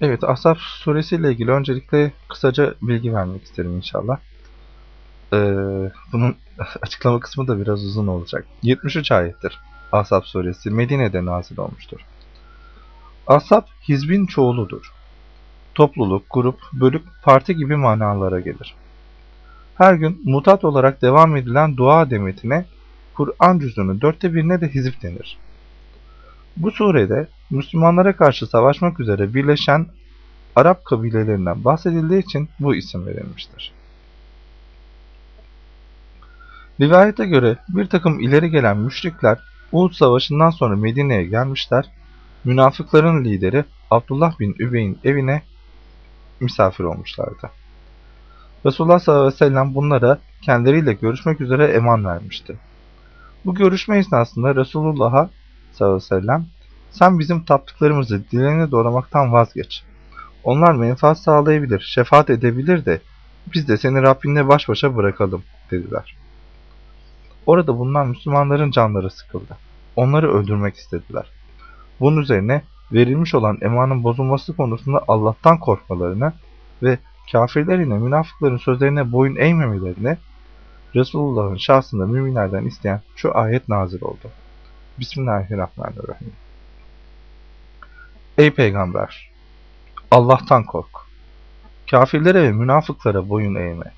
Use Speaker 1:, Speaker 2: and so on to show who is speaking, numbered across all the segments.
Speaker 1: Evet, Ahzab suresiyle ilgili öncelikle kısaca bilgi vermek isterim inşallah. Ee, bunun açıklama kısmı da biraz uzun olacak. 73 ayettir. Ahzab suresi Medine'de nazil olmuştur. Ahzab hizbin çoğuludur. Topluluk, grup, bölük, parti gibi manalara gelir. Her gün mutat olarak devam edilen dua demetine Kur'an cüzünün dörtte birine de hizip denir. Bu surede Müslümanlara karşı savaşmak üzere birleşen Arap kabilelerinden bahsedildiği için bu isim verilmiştir. Rivayete göre bir takım ileri gelen müşrikler Uhud Savaşı'ndan sonra Medine'ye gelmişler, münafıkların lideri Abdullah bin Übey'in evine misafir olmuşlardı. Resulullah sallallahu aleyhi ve sellem bunlara kendileriyle görüşmek üzere eman vermişti. Bu görüşme esnasında Resulullah'a sallallahu aleyhi ve sellem sen bizim taptıklarımızı dileğine doğramaktan vazgeç. Onlar menfaat sağlayabilir, şefaat edebilir de biz de seni Rabbinle baş başa bırakalım dediler. Orada bulunan Müslümanların canları sıkıldı. Onları öldürmek istediler. Bunun üzerine verilmiş olan emanın bozulması konusunda Allah'tan korkmalarını ve kafirler ile münafıkların sözlerine boyun eğmemelerini Resulullah'ın şahsında müminlerden isteyen şu ayet nazil oldu. Bismillahirrahmanirrahim. Ey peygamber! Allah'tan kork. Kafirlere ve münafıklara boyun eğme.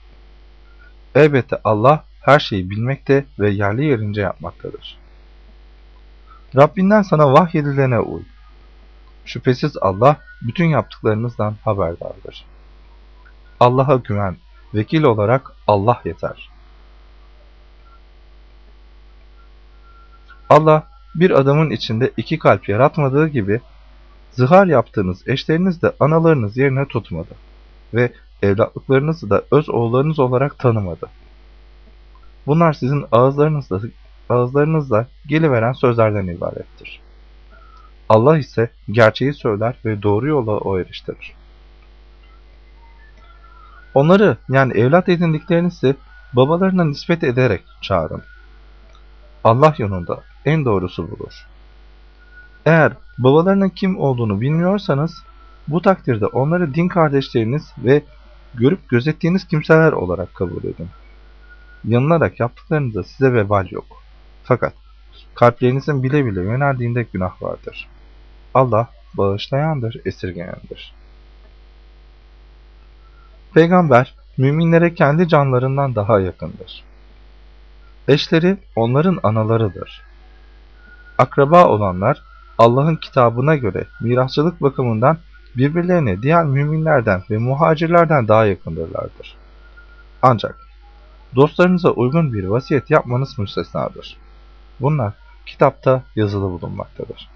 Speaker 1: Elbette Allah her şeyi bilmekte ve yerli yerince yapmaktadır. Rabbinden sana vahyedilene uy. Şüphesiz Allah bütün yaptıklarınızdan haberdardır. Allah'a güven, vekil olarak Allah yeter. Allah bir adamın içinde iki kalp yaratmadığı gibi zihar yaptığınız eşleriniz de analarınız yerine tutmadı ve evlatlıklarınızı da öz oğullarınız olarak tanımadı. Bunlar sizin ağızlarınızda, ağızlarınızda geliveren sözlerden ibarettir. Allah ise gerçeği söyler ve doğru yola o eriştirir. Onları yani evlat edindiklerinizi babalarına nispet ederek çağırın. Allah yolunda en doğrusu budur. Eğer babalarının kim olduğunu bilmiyorsanız bu takdirde onları din kardeşleriniz ve görüp gözettiğiniz kimseler olarak kabul edin. Yanılarak yaptıklarınızda size vebal yok. Fakat kalplerinizin bile bile yöneldiğinde günah vardır. Allah bağışlayandır, esirgeyendir. Peygamber, müminlere kendi canlarından daha yakındır. Eşleri onların analarıdır. Akraba olanlar, Allah'ın kitabına göre mirasçılık bakımından birbirlerine diğer müminlerden ve muhacirlerden daha yakındırlardır. Ancak dostlarınıza uygun bir vasiyet yapmanız müstesnadır. Bunlar kitapta yazılı bulunmaktadır.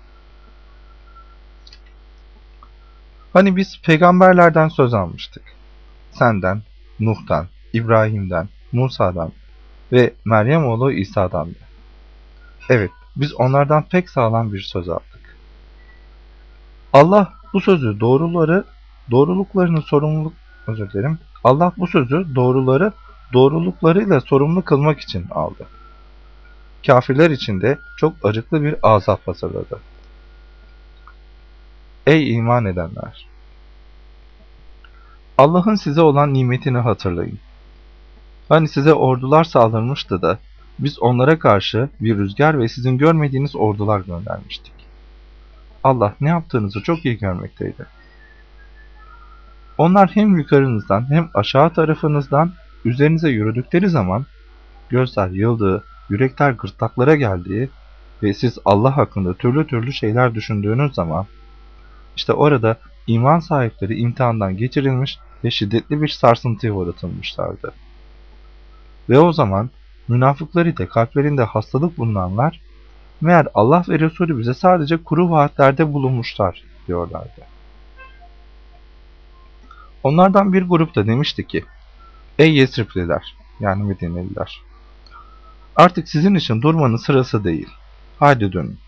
Speaker 1: Hani biz peygamberlerden söz almıştık. Senden, Nuh'tan, İbrahim'den, Musa'dan ve Meryem oğlu İsa'dan da. Evet, biz onlardan pek sağlam bir söz aldık. Allah bu sözü doğruları, doğruluklarını sorumluluk, özür dilerim. Allah bu sözü doğruları, doğruluklarıyla sorumlu kılmak için aldı. Kafirler için de çok acıklı bir azap hazırladı. Ey iman edenler! Allah'ın size olan nimetini hatırlayın. Hani size ordular saldırmıştı da biz onlara karşı bir rüzgar ve sizin görmediğiniz ordular göndermiştik. Allah ne yaptığınızı çok iyi görmekteydi. Onlar hem yukarınızdan hem aşağı tarafınızdan üzerinize yürüdükleri zaman gözler yıldığı, yürekler gırtlaklara geldiği ve siz Allah hakkında türlü türlü şeyler düşündüğünüz zaman işte orada iman sahipleri imtihandan geçirilmiş ve şiddetli bir sarsıntıya uğratılmışlardı. Ve o zaman münafıklar ile kalplerinde hastalık bulunanlar meğer Allah ve Resulü bize sadece kuru vaatlerde bulunmuşlar diyorlardı. Onlardan bir grup da demişti ki Ey Yesripliler yani Medineliler artık sizin için durmanın sırası değil. Haydi dönün.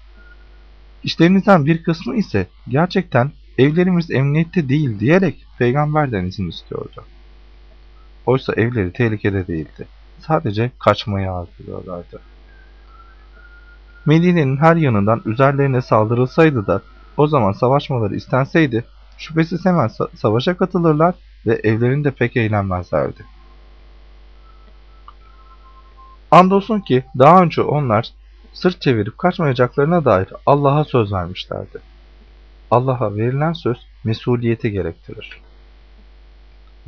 Speaker 1: İşlerinizden bir kısmı ise gerçekten evlerimiz emniyette değil diyerek peygamberden izin istiyordu. Oysa evleri tehlikede değildi. Sadece kaçmayı arzuluyorlardı. Medine'nin her yanından üzerlerine saldırılsaydı da o zaman savaşmaları istenseydi şüphesiz hemen sa- savaşa katılırlar ve evlerinde pek eğlenmezlerdi. Andolsun ki daha önce onlar sırt çevirip kaçmayacaklarına dair Allah'a söz vermişlerdi. Allah'a verilen söz mesuliyeti gerektirir.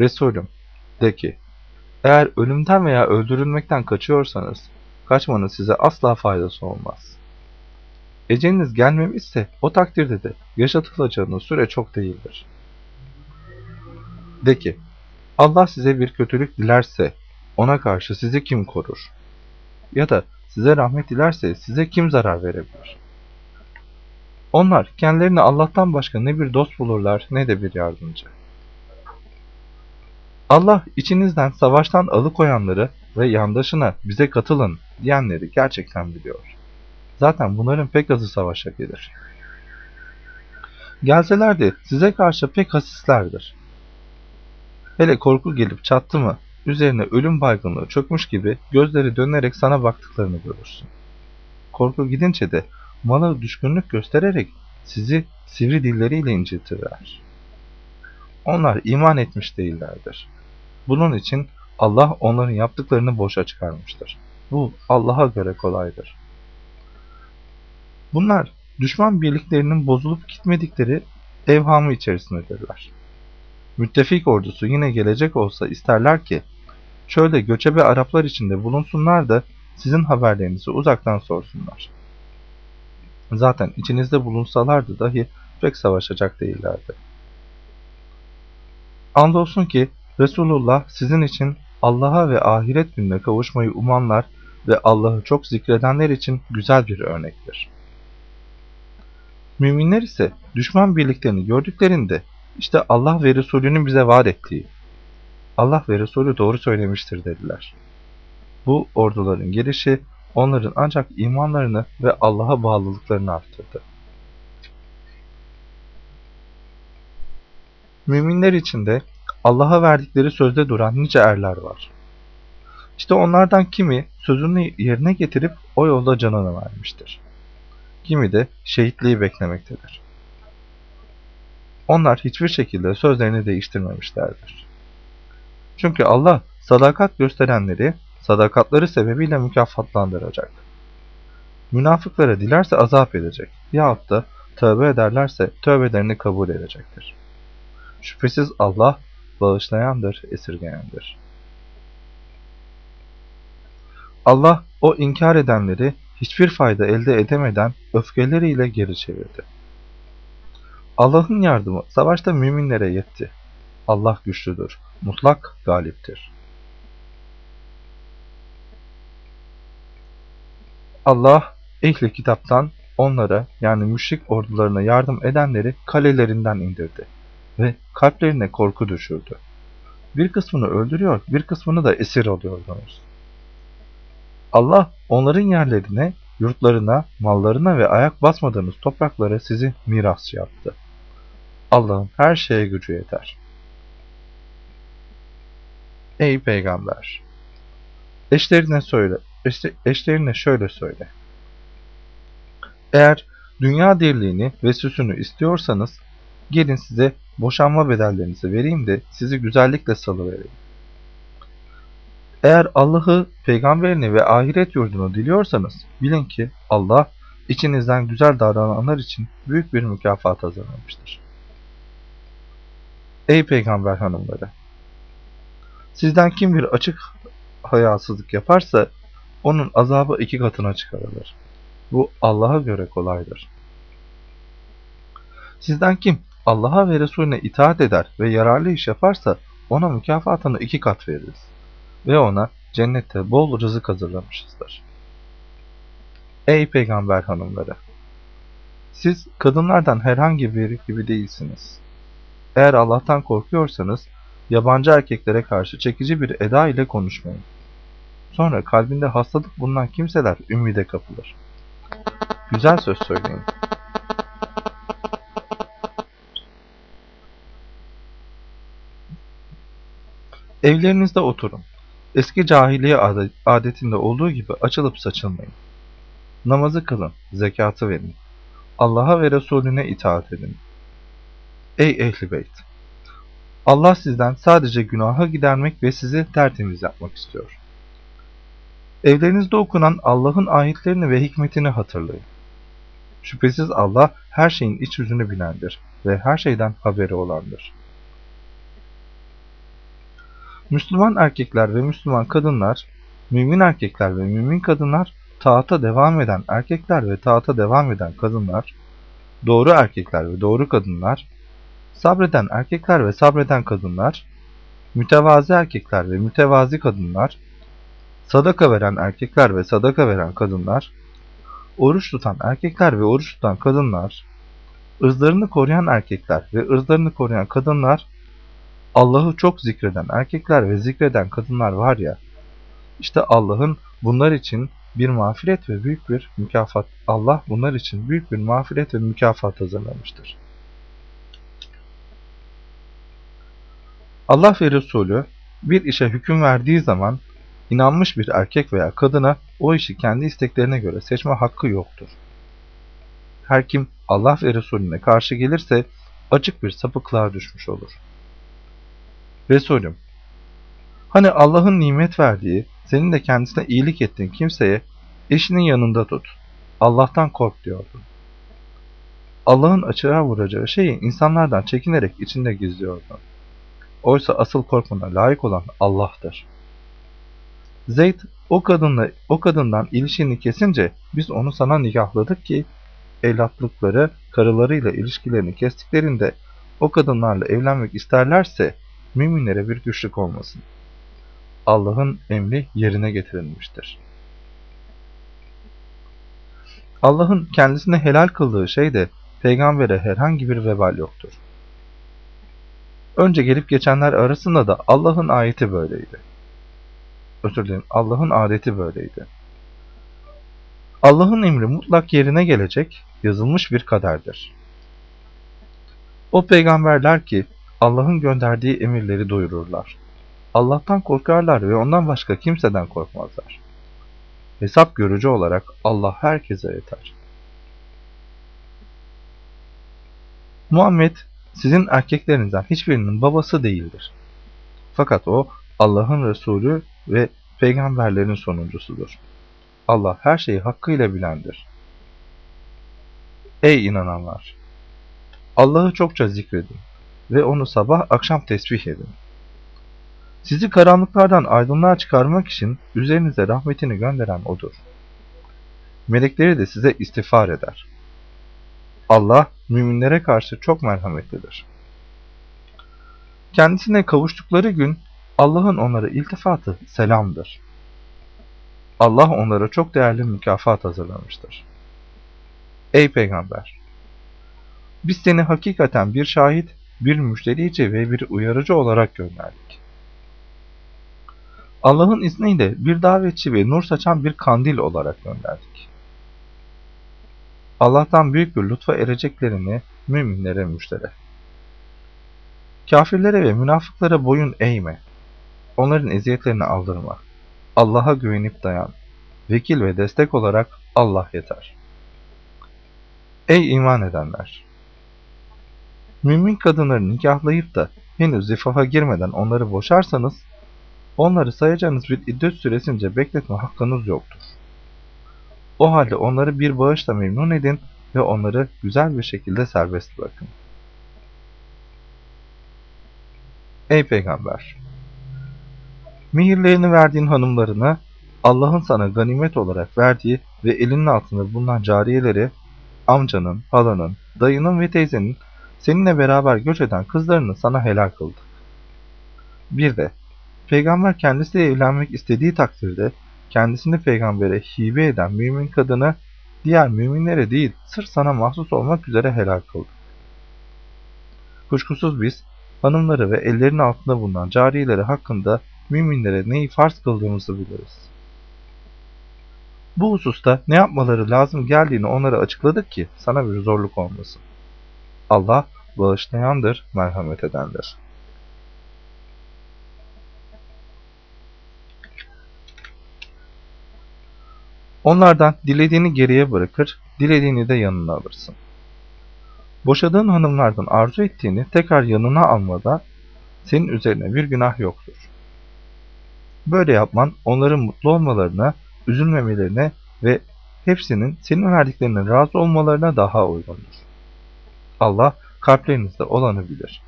Speaker 1: Resulüm, de ki, eğer ölümden veya öldürülmekten kaçıyorsanız, kaçmanın size asla faydası olmaz. Eceliniz gelmemişse o takdirde de yaşatılacağınız süre çok değildir. De ki, Allah size bir kötülük dilerse ona karşı sizi kim korur? Ya da size rahmet dilerse size kim zarar verebilir? Onlar kendilerine Allah'tan başka ne bir dost bulurlar ne de bir yardımcı. Allah içinizden savaştan alıkoyanları ve yandaşına bize katılın diyenleri gerçekten biliyor. Zaten bunların pek azı savaşa gelir. Gelseler de size karşı pek hasislerdir. Hele korku gelip çattı mı, üzerine ölüm baygınlığı çökmüş gibi gözleri dönerek sana baktıklarını görürsün. Korku gidince de mala düşkünlük göstererek sizi sivri dilleriyle incitirler. Onlar iman etmiş değillerdir. Bunun için Allah onların yaptıklarını boşa çıkarmıştır. Bu Allah'a göre kolaydır. Bunlar düşman birliklerinin bozulup gitmedikleri evhamı içerisindedirler. Müttefik ordusu yine gelecek olsa isterler ki şöyle göçebe Araplar içinde bulunsunlar da sizin haberlerinizi uzaktan sorsunlar. Zaten içinizde bulunsalardı dahi pek savaşacak değillerdi. Andolsun ki Resulullah sizin için Allah'a ve ahiret gününe kavuşmayı umanlar ve Allah'ı çok zikredenler için güzel bir örnektir. Müminler ise düşman birliklerini gördüklerinde işte Allah ve Resulünün bize vaat ettiği, Allah ve Resulü doğru söylemiştir dediler. Bu orduların gelişi onların ancak imanlarını ve Allah'a bağlılıklarını arttırdı. Müminler içinde Allah'a verdikleri sözde duran nice erler var. İşte onlardan kimi sözünü yerine getirip o yolda canını vermiştir. Kimi de şehitliği beklemektedir. Onlar hiçbir şekilde sözlerini değiştirmemişlerdir. Çünkü Allah sadakat gösterenleri sadakatları sebebiyle mükafatlandıracak. Münafıklara dilerse azap edecek yahut da tövbe ederlerse tövbelerini kabul edecektir. Şüphesiz Allah bağışlayandır, esirgeyendir. Allah o inkar edenleri hiçbir fayda elde edemeden öfkeleriyle geri çevirdi. Allah'ın yardımı savaşta müminlere yetti. Allah güçlüdür, mutlak galiptir. Allah ehli kitaptan onlara yani müşrik ordularına yardım edenleri kalelerinden indirdi ve kalplerine korku düşürdü. Bir kısmını öldürüyor, bir kısmını da esir alıyordunuz. Allah onların yerlerine, yurtlarına, mallarına ve ayak basmadığınız topraklara sizi mirasçı yaptı. Allah'ın her şeye gücü yeter. Ey peygamber! Eşlerine söyle, eşlerine şöyle söyle. Eğer dünya dirliğini ve süsünü istiyorsanız, gelin size boşanma bedellerinizi vereyim de sizi güzellikle salıvereyim. Eğer Allah'ı, peygamberini ve ahiret yurdunu diliyorsanız bilin ki Allah içinizden güzel davrananlar için büyük bir mükafat hazırlamıştır. Ey peygamber hanımları! Sizden kim bir açık hayasızlık yaparsa onun azabı iki katına çıkarılır. Bu Allah'a göre kolaydır. Sizden kim Allah'a ve Resulüne itaat eder ve yararlı iş yaparsa ona mükafatını iki kat veririz. Ve ona cennette bol rızık hazırlamışızdır. Ey peygamber hanımları! Siz kadınlardan herhangi biri gibi değilsiniz. Eğer Allah'tan korkuyorsanız yabancı erkeklere karşı çekici bir eda ile konuşmayın. Sonra kalbinde hastalık bulunan kimseler ümmide kapılır. Güzel söz söyleyin. Evlerinizde oturun. Eski cahiliye adetinde olduğu gibi açılıp saçılmayın. Namazı kılın, zekatı verin. Allah'a ve Resulüne itaat edin. Ey ehli beyt! Allah sizden sadece günaha gidermek ve sizi tertemiz yapmak istiyor. Evlerinizde okunan Allah'ın ayetlerini ve hikmetini hatırlayın. Şüphesiz Allah her şeyin iç yüzünü bilendir ve her şeyden haberi olandır. Müslüman erkekler ve Müslüman kadınlar, mümin erkekler ve mümin kadınlar, taata devam eden erkekler ve taata devam eden kadınlar, doğru erkekler ve doğru kadınlar, sabreden erkekler ve sabreden kadınlar, mütevazi erkekler ve mütevazi kadınlar, sadaka veren erkekler ve sadaka veren kadınlar, oruç tutan erkekler ve oruç tutan kadınlar, ırzlarını koruyan erkekler ve ırzlarını koruyan kadınlar, Allah'ı çok zikreden erkekler ve zikreden kadınlar var ya, işte Allah'ın bunlar için bir mağfiret ve büyük bir mükafat, Allah bunlar için büyük bir mağfiret ve mükafat hazırlamıştır. Allah ve Resulü bir işe hüküm verdiği zaman inanmış bir erkek veya kadına o işi kendi isteklerine göre seçme hakkı yoktur. Her kim Allah ve Resulüne karşı gelirse açık bir sapıklığa düşmüş olur. Resulüm, hani Allah'ın nimet verdiği, senin de kendisine iyilik ettiğin kimseye eşinin yanında tut, Allah'tan kork diyordun. Allah'ın açığa vuracağı şeyi insanlardan çekinerek içinde gizliyordun. Oysa asıl korkmana layık olan Allah'tır. Zeyd o kadınla o kadından ilişkini kesince biz onu sana nikahladık ki evlatlıkları karılarıyla ilişkilerini kestiklerinde o kadınlarla evlenmek isterlerse müminlere bir güçlük olmasın. Allah'ın emri yerine getirilmiştir. Allah'ın kendisine helal kıldığı şeyde peygambere herhangi bir vebal yoktur. Önce gelip geçenler arasında da Allah'ın ayeti böyleydi. Özür dilerim, Allah'ın adeti böyleydi. Allah'ın emri mutlak yerine gelecek, yazılmış bir kaderdir. O peygamberler ki Allah'ın gönderdiği emirleri duyururlar. Allah'tan korkarlar ve ondan başka kimseden korkmazlar. Hesap görücü olarak Allah herkese yeter. Muhammed sizin erkeklerinizden hiçbirinin babası değildir. Fakat o Allah'ın Resulü ve peygamberlerin sonuncusudur. Allah her şeyi hakkıyla bilendir. Ey inananlar! Allah'ı çokça zikredin ve onu sabah akşam tesbih edin. Sizi karanlıklardan aydınlığa çıkarmak için üzerinize rahmetini gönderen O'dur. Melekleri de size istiğfar eder. Allah müminlere karşı çok merhametlidir. Kendisine kavuştukları gün Allah'ın onlara iltifatı selamdır. Allah onlara çok değerli mükafat hazırlamıştır. Ey Peygamber! Biz seni hakikaten bir şahit, bir müşterici ve bir uyarıcı olarak gönderdik. Allah'ın izniyle bir davetçi ve nur saçan bir kandil olarak gönderdik. Allah'tan büyük bir lütfa ereceklerini müminlere müjdele. Kafirlere ve münafıklara boyun eğme. Onların eziyetlerini aldırma. Allah'a güvenip dayan. Vekil ve destek olarak Allah yeter. Ey iman edenler! Mümin kadınları nikahlayıp da henüz zifafa girmeden onları boşarsanız, onları sayacağınız bir iddet süresince bekletme hakkınız yoktur. O halde onları bir bağışla memnun edin ve onları güzel bir şekilde serbest bırakın. Ey Peygamber! Mihirlerini verdiğin hanımlarını, Allah'ın sana ganimet olarak verdiği ve elinin altında bulunan cariyeleri, amcanın, halanın, dayının ve teyzenin seninle beraber göç eden kızlarını sana helal kıldı. Bir de, Peygamber kendisiyle evlenmek istediği takdirde, kendisini peygambere hibe eden mümin kadını, diğer müminlere değil, sırf sana mahsus olmak üzere helal kıldı. Kuşkusuz biz, hanımları ve ellerinin altında bulunan cariyeleri hakkında müminlere neyi farz kıldığımızı biliriz. Bu hususta ne yapmaları lazım geldiğini onlara açıkladık ki sana bir zorluk olmasın. Allah bağışlayandır, merhamet edendir. Onlardan dilediğini geriye bırakır, dilediğini de yanına alırsın. Boşadığın hanımlardan arzu ettiğini tekrar yanına almada senin üzerine bir günah yoktur. Böyle yapman onların mutlu olmalarına, üzülmemelerine ve hepsinin senin verdiklerine razı olmalarına daha uygundur. Allah kalplerinizde olanı bilir.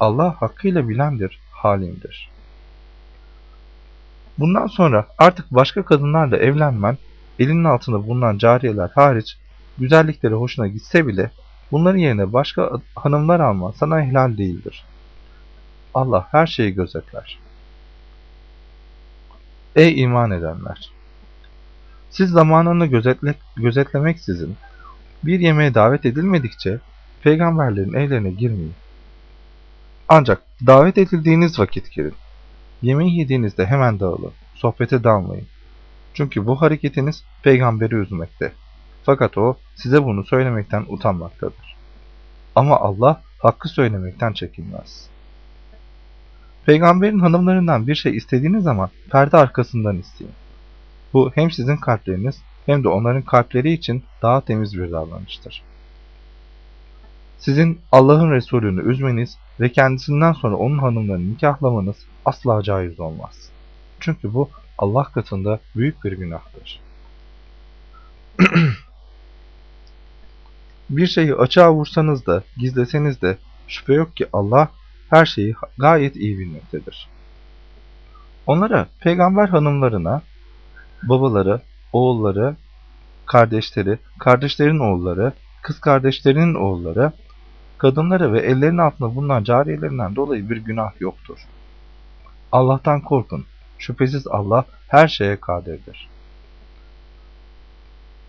Speaker 1: Allah hakkıyla bilendir, halimdir. Bundan sonra artık başka kadınlarla evlenmen, elinin altında bulunan cariyeler hariç, güzellikleri hoşuna gitse bile, bunların yerine başka hanımlar alman sana helal değildir. Allah her şeyi gözetler. Ey iman edenler! Siz zamanını gözetle, gözetlemeksizin bir yemeğe davet edilmedikçe peygamberlerin evlerine girmeyin. Ancak davet edildiğiniz vakit girin. Yemeği yediğinizde hemen dağılın. Sohbete dalmayın. Çünkü bu hareketiniz peygamberi üzmekte. Fakat o size bunu söylemekten utanmaktadır. Ama Allah hakkı söylemekten çekinmez. Peygamberin hanımlarından bir şey istediğiniz zaman perde arkasından isteyin. Bu hem sizin kalpleriniz hem de onların kalpleri için daha temiz bir davranıştır. Sizin Allah'ın Resulünü üzmeniz ve kendisinden sonra onun hanımlarını nikahlamanız asla caiz olmaz. Çünkü bu Allah katında büyük bir günahtır. bir şeyi açığa vursanız da gizleseniz de şüphe yok ki Allah her şeyi gayet iyi bilmektedir. Onlara peygamber hanımlarına babaları, oğulları, kardeşleri, kardeşlerin oğulları, kız kardeşlerinin oğulları, kadınları ve ellerinin altında bulunan cariyelerinden dolayı bir günah yoktur. Allah'tan korkun. Şüphesiz Allah her şeye kadirdir.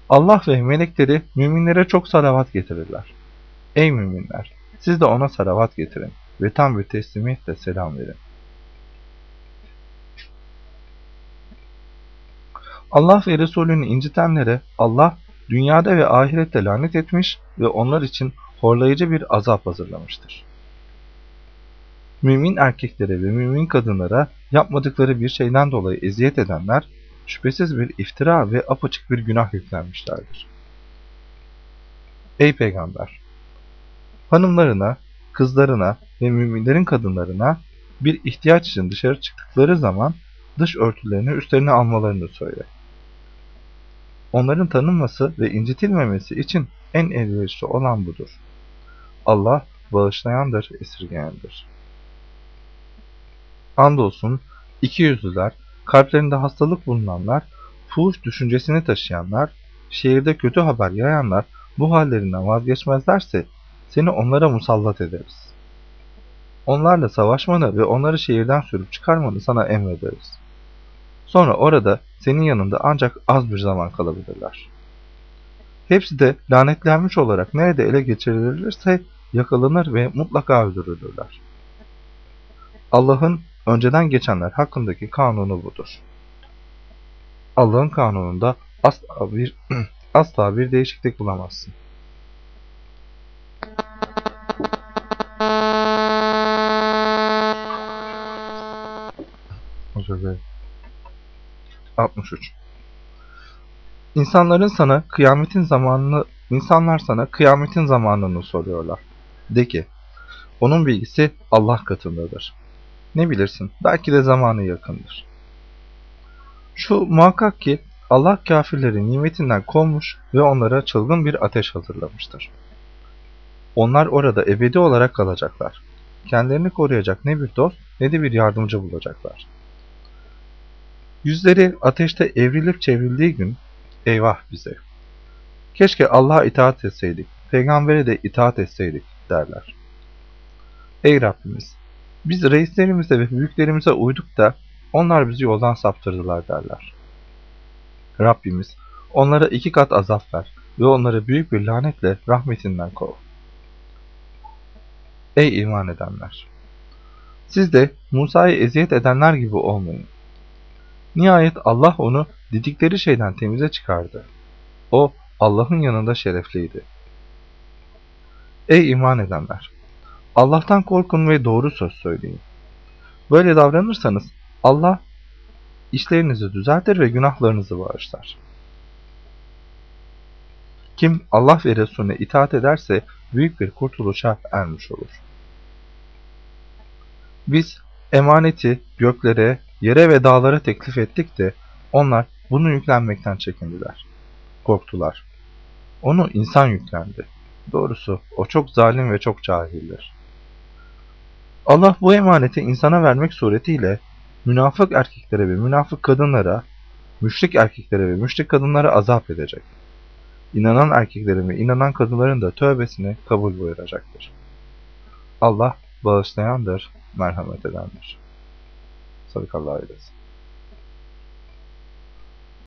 Speaker 1: Allah ve melekleri müminlere çok salavat getirirler. Ey müminler! Siz de ona salavat getirin ve tam bir teslimiyetle selam verin. Allah ve Resulünü incitenlere Allah dünyada ve ahirette lanet etmiş ve onlar için horlayıcı bir azap hazırlamıştır. Mümin erkeklere ve mümin kadınlara yapmadıkları bir şeyden dolayı eziyet edenler şüphesiz bir iftira ve apaçık bir günah yüklenmişlerdir. Ey Peygamber! Hanımlarına, kızlarına ve müminlerin kadınlarına bir ihtiyaç için dışarı çıktıkları zaman dış örtülerini üstlerine almalarını söyle. Onların tanınması ve incitilmemesi için en elverişli olan budur. Allah bağışlayandır, esirgeyendir. Andolsun iki yüzlüler, kalplerinde hastalık bulunanlar, fuhuş düşüncesini taşıyanlar, şehirde kötü haber yayanlar bu hallerinden vazgeçmezlerse seni onlara musallat ederiz. Onlarla savaşmanı ve onları şehirden sürüp çıkarmanı sana emrederiz. Sonra orada senin yanında ancak az bir zaman kalabilirler. Hepsi de lanetlenmiş olarak nerede ele geçirilirse yakalanır ve mutlaka öldürülürler. Allah'ın önceden geçenler hakkındaki kanunu budur. Allah'ın kanununda asla bir asla bir değişiklik bulamazsın. Özür dilerim. 63. İnsanların sana kıyametin zamanını insanlar sana kıyametin zamanını soruyorlar. De ki, onun bilgisi Allah katındadır. Ne bilirsin, belki de zamanı yakındır. Şu muhakkak ki Allah kafirleri nimetinden kovmuş ve onlara çılgın bir ateş hazırlamıştır. Onlar orada ebedi olarak kalacaklar. Kendilerini koruyacak ne bir dost ne de bir yardımcı bulacaklar. Yüzleri ateşte evrilip çevrildiği gün eyvah bize. Keşke Allah'a itaat etseydik, peygambere de itaat etseydik derler. Ey Rabbimiz! Biz reislerimize ve büyüklerimize uyduk da onlar bizi yoldan saptırdılar derler. Rabbimiz onlara iki kat azap ver ve onları büyük bir lanetle rahmetinden kov. Ey iman edenler! Siz de Musa'yı eziyet edenler gibi olmayın. Nihayet Allah onu didikleri şeyden temize çıkardı. O Allah'ın yanında şerefliydi. Ey iman edenler! Allah'tan korkun ve doğru söz söyleyin. Böyle davranırsanız Allah işlerinizi düzeltir ve günahlarınızı bağışlar. Kim Allah ve Resulüne itaat ederse büyük bir kurtuluşa ermiş olur. Biz emaneti göklere, yere ve dağlara teklif ettik de onlar bunu yüklenmekten çekindiler. Korktular. Onu insan yüklendi. Doğrusu o çok zalim ve çok cahildir. Allah bu emaneti insana vermek suretiyle münafık erkeklere ve münafık kadınlara, müşrik erkeklere ve müşrik kadınlara azap edecek. İnanan erkeklerin ve inanan kadınların da tövbesini kabul buyuracaktır. Allah bağışlayandır, merhamet edendir. それからあれです。